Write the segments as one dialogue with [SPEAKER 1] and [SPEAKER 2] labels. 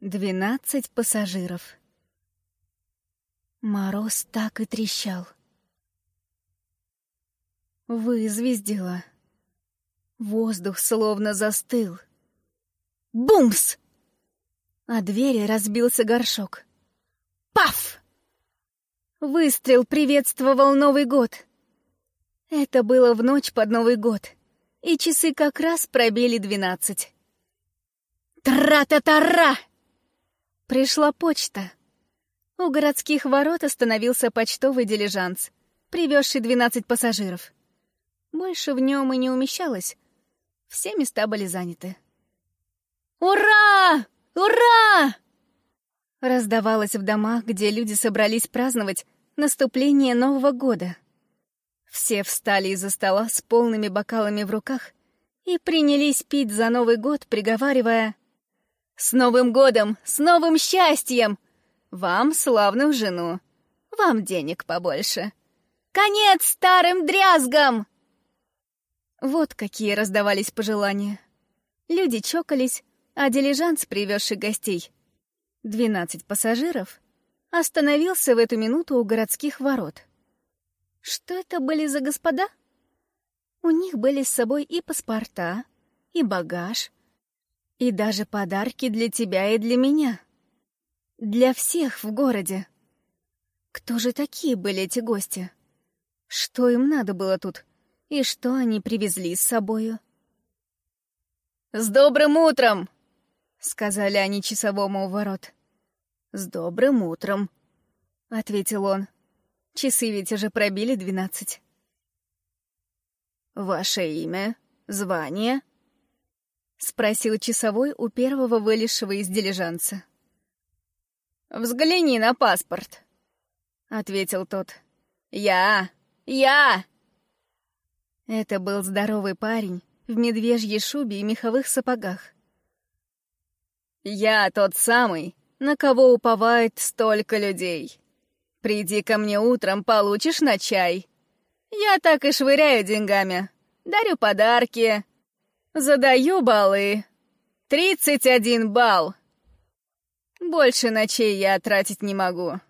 [SPEAKER 1] Двенадцать пассажиров. Мороз так и трещал. Вызвездило. Воздух словно застыл. Бумс! А двери разбился горшок. Паф! Выстрел приветствовал Новый год. Это было в ночь под Новый год, и часы как раз пробили двенадцать. Тра-та-та-ра! Пришла почта. У городских ворот остановился почтовый дилижанс, привезший двенадцать пассажиров. Больше в нем и не умещалось. Все места были заняты. «Ура! Ура!» Раздавалось в домах, где люди собрались праздновать наступление Нового года. Все встали из-за стола с полными бокалами в руках и принялись пить за Новый год, приговаривая «С Новым годом! С новым счастьем! Вам славную жену! Вам денег побольше! Конец старым дрязгам!» Вот какие раздавались пожелания. Люди чокались, а дилижанс, привезший гостей, двенадцать пассажиров, остановился в эту минуту у городских ворот. Что это были за господа? У них были с собой и паспорта, и багаж, и даже подарки для тебя и для меня. Для всех в городе. Кто же такие были эти гости? Что им надо было тут? И что они привезли с собою? «С добрым утром!» — сказали они часовому у ворот. «С добрым утром», — ответил он. Часы ведь уже пробили двенадцать. «Ваше имя? Звание?» — спросил часовой у первого вылезшего из дилижанса. «Взгляни на паспорт», — ответил тот. «Я! Я!» Это был здоровый парень в медвежьей шубе и меховых сапогах. «Я тот самый, на кого уповает столько людей. Приди ко мне утром, получишь на чай. Я так и швыряю деньгами, дарю подарки, задаю баллы. Тридцать один балл. Больше ночей я тратить не могу.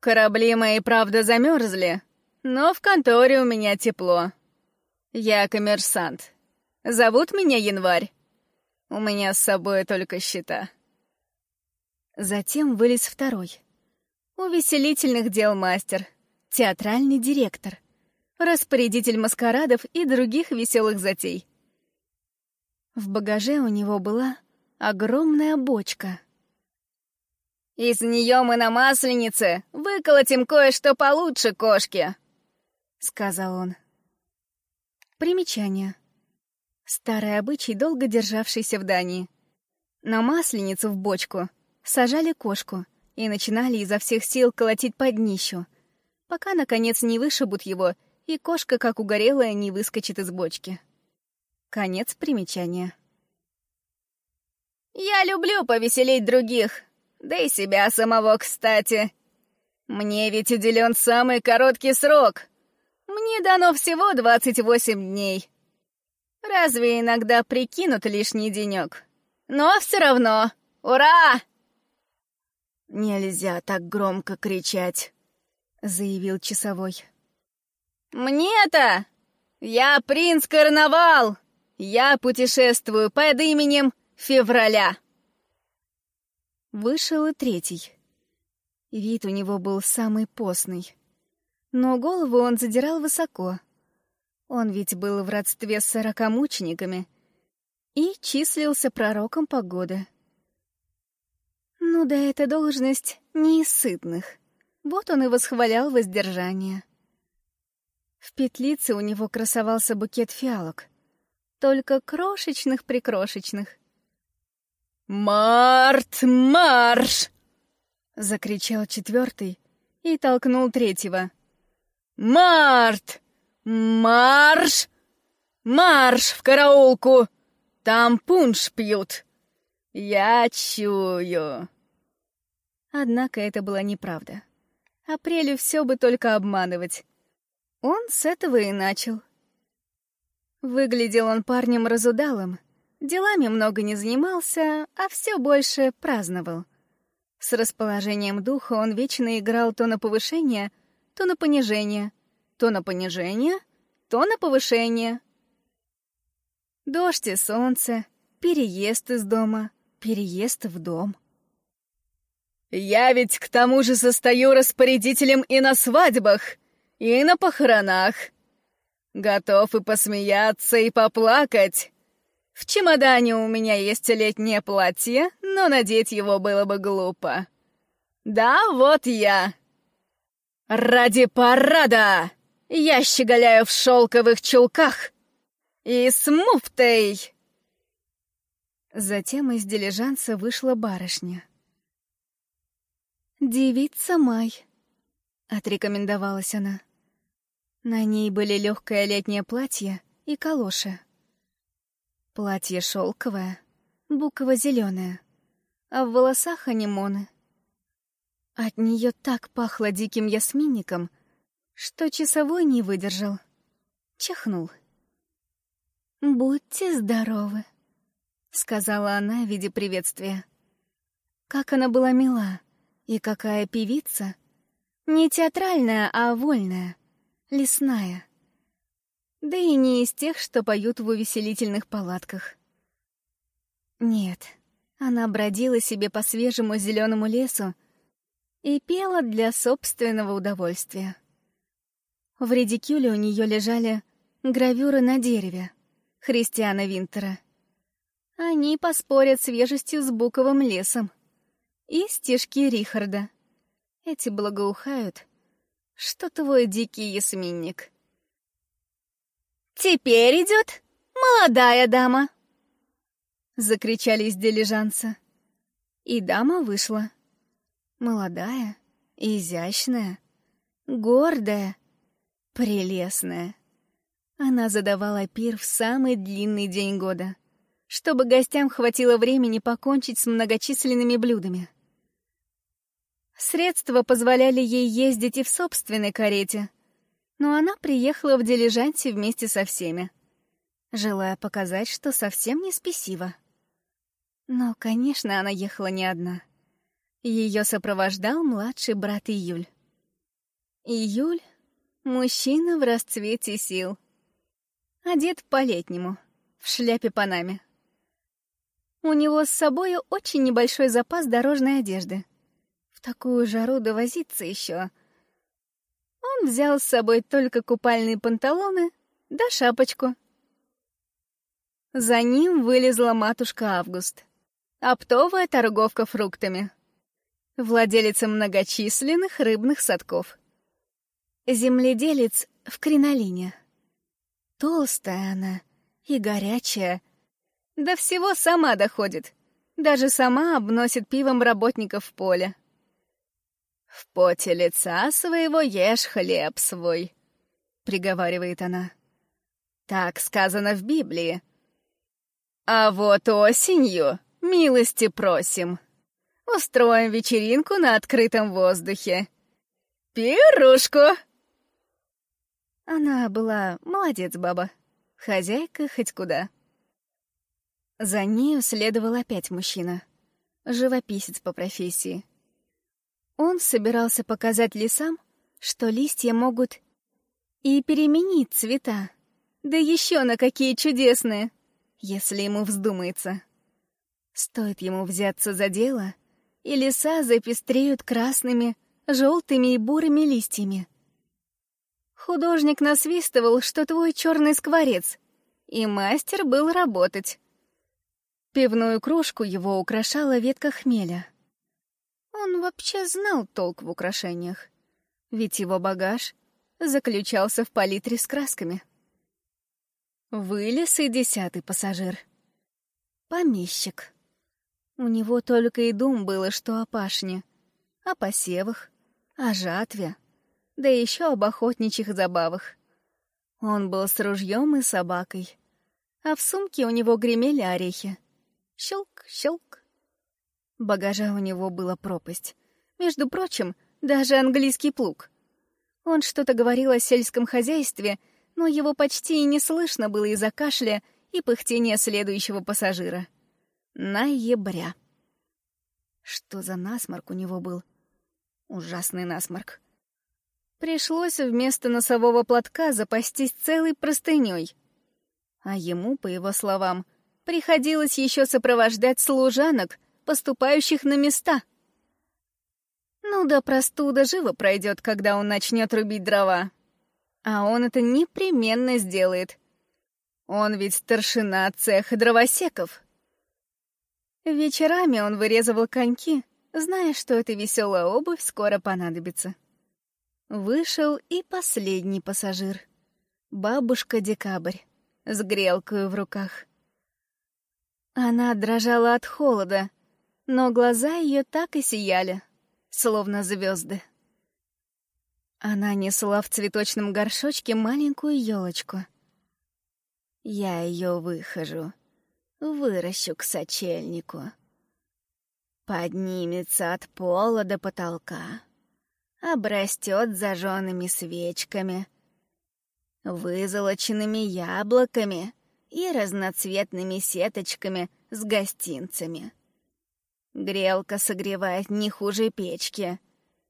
[SPEAKER 1] Корабли мои, правда, замерзли, но в конторе у меня тепло. Я коммерсант. Зовут меня Январь. У меня с собой только счета. Затем вылез второй. Увеселительных дел мастер, театральный директор, распорядитель маскарадов и других веселых затей. В багаже у него была огромная бочка — из нее мы на масленице выколотим кое-что получше кошки», — сказал он. Примечание. Старый обычай, долго державшийся в Дании. На масленицу в бочку сажали кошку и начинали изо всех сил колотить по днищу, пока, наконец, не вышибут его, и кошка, как угорелая, не выскочит из бочки. Конец примечания. «Я люблю повеселить других», да и себя самого, кстати. Мне ведь уделен самый короткий срок. Мне дано всего 28 дней. Разве иногда прикинут лишний денек? Но все равно. Ура! «Нельзя так громко кричать», — заявил часовой. «Мне-то! Я принц Карнавал! Я путешествую под именем Февраля!» Вышел и третий. Вид у него был самый постный. Но голову он задирал высоко. Он ведь был в родстве с сорокомучениками и числился пророком погоды. Ну да, эта должность не из сытных. Вот он и восхвалял воздержание. В петлице у него красовался букет фиалок. Только крошечных-прикрошечных — «Март, марш!» — закричал четвертый и толкнул третьего. «Март! Марш! Марш в караулку! Там пунш пьют! Я чую!» Однако это была неправда. Апрелю все бы только обманывать. Он с этого и начал. Выглядел он парнем разудалым, делами много не занимался, а все больше праздновал. С расположением духа он вечно играл то на повышение, то на понижение, то на понижение, то на повышение. Дождь и солнце, переезд из дома, переезд в дом.
[SPEAKER 2] «Я ведь к тому же состою распорядителем и на свадьбах, и на похоронах», Готов и посмеяться, и поплакать. В чемодане у меня есть летнее платье, но надеть его было бы глупо. Да, вот я. Ради парада я щеголяю в шелковых чулках и с муфтой.
[SPEAKER 1] Затем из дилижанса вышла барышня. «Девица Май», — отрекомендовалась она. На ней были легкое летнее платье и калоши. Платье шелковое, буково-зеленое, а в волосах анимоны. От нее так пахло диким ясминником, что часовой не выдержал. Чихнул. «Будьте здоровы», — сказала она в виде приветствия. Как она была мила, и какая певица. Не театральная, а вольная — лесная. Да и не из тех, что поют в увеселительных палатках. Нет, она бродила себе по свежему зеленому лесу и пела для собственного удовольствия. В редикюле у нее лежали гравюры на дереве Христиана Винтера. Они поспорят свежестью с буковым лесом. И стишки Рихарда. Эти благоухают — что твой дикий ясминник?
[SPEAKER 2] «Теперь идет молодая дама!»
[SPEAKER 1] Закричали из дилижанса. И дама вышла. Молодая, изящная, гордая, прелестная. Она задавала пир в самый длинный день года, чтобы гостям хватило времени покончить с многочисленными блюдами. Средства позволяли ей ездить и в собственной карете, но она приехала в дилижансе вместе со всеми, желая показать, что совсем не спесива. Но, конечно, она ехала не одна. Ее сопровождал младший брат Июль. Июль — мужчина в расцвете сил. Одет по-летнему, в шляпе Панаме. У него с собой очень небольшой запас дорожной одежды — такую жару довозиться еще. Он взял с собой только купальные панталоны да шапочку. За ним вылезла матушка Август, оптовая торговка фруктами, владелица многочисленных рыбных садков. Земледелец в кринолине. Толстая она и горячая. До всего сама доходит. Даже сама обносит пивом работников в поле.
[SPEAKER 2] «В поте лица своего ешь хлеб свой», — приговаривает она. Так сказано в Библии. А вот осенью милости просим. Устроим вечеринку на открытом воздухе. Пирушку!
[SPEAKER 1] Она была молодец, баба. Хозяйка хоть куда. За нею следовал опять мужчина. Живописец по профессии. Он собирался показать лесам, что листья могут и переменить цвета. Да еще на какие чудесные, если ему вздумается. Стоит ему взяться за дело, и леса запестреют красными, желтыми и бурыми листьями. Художник насвистывал, что твой черный скворец, и мастер был работать. Пивную кружку его украшала ветка хмеля — он вообще знал толк в украшениях, ведь его багаж заключался в палитре с красками. Вылез и десятый пассажир. Помещик. У него только и дум было, что о пашне, о посевах, о жатве, да еще об охотничьих забавах. Он был с ружьем и собакой, а в сумке у него гремели орехи. Щелк, щелк. Багажа у него была пропасть. Между прочим, даже английский плуг. Он что-то говорил о сельском хозяйстве, но его почти и не слышно было из-за кашля и пыхтения следующего пассажира. Ноября. Что за насморк у него был? Ужасный насморк. Пришлось вместо носового платка запастись целой простыней. А ему, по его словам, приходилось еще сопровождать служанок, поступающих на места. Ну да простуда живо пройдет, когда он начнет рубить дрова. А он это непременно сделает. Он ведь старшина цеха дровосеков. Вечерами он вырезывал коньки, зная, что эта веселая обувь скоро понадобится. Вышел и последний пассажир. Бабушка Декабрь с грелкой в руках. Она дрожала от холода, но глаза ее так и сияли, словно звезды. Она несла в цветочном горшочке маленькую елочку. Я ее выхожу, выращу к сочельнику. Поднимется от пола до потолка, обрастет зажженными свечками, вызолоченными яблоками и разноцветными сеточками с гостинцами. Грелка согревает не хуже печки.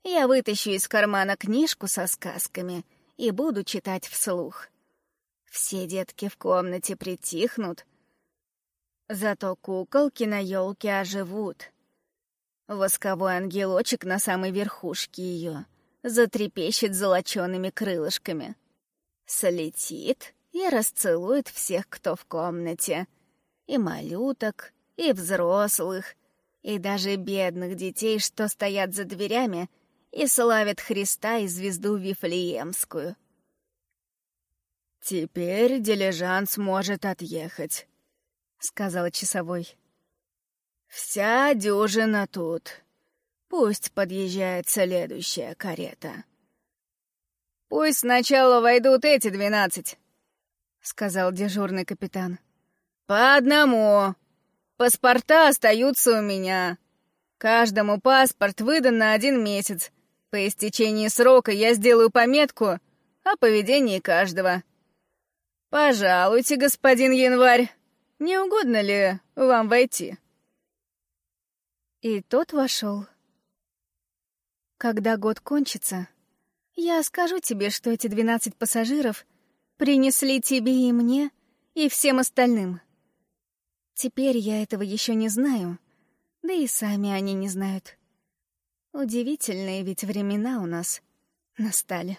[SPEAKER 1] Я вытащу из кармана книжку со сказками и буду читать вслух. Все детки в комнате притихнут, зато куколки на елке оживут — Восковой ангелочек на самой верхушке ее затрепещет золочеными крылышками. Слетит и расцелует всех, кто в комнате. И малюток, и взрослых, и даже бедных детей, что стоят за дверями и славят Христа и звезду Вифлеемскую. «Теперь дилижанс может отъехать», — сказал часовой. «Вся дюжина тут. Пусть подъезжает следующая карета». «Пусть сначала войдут эти двенадцать», — сказал дежурный капитан. «По одному. Паспорта остаются у меня. Каждому паспорт выдан на один месяц. По истечении срока я сделаю пометку о поведении каждого. Пожалуйте, господин Январь, не угодно ли вам войти?» И тот вошел. Когда год кончится, я скажу тебе, что эти двенадцать пассажиров принесли тебе и мне, и всем остальным. Теперь я этого еще не знаю, да и сами они не знают. Удивительные ведь времена у нас настали.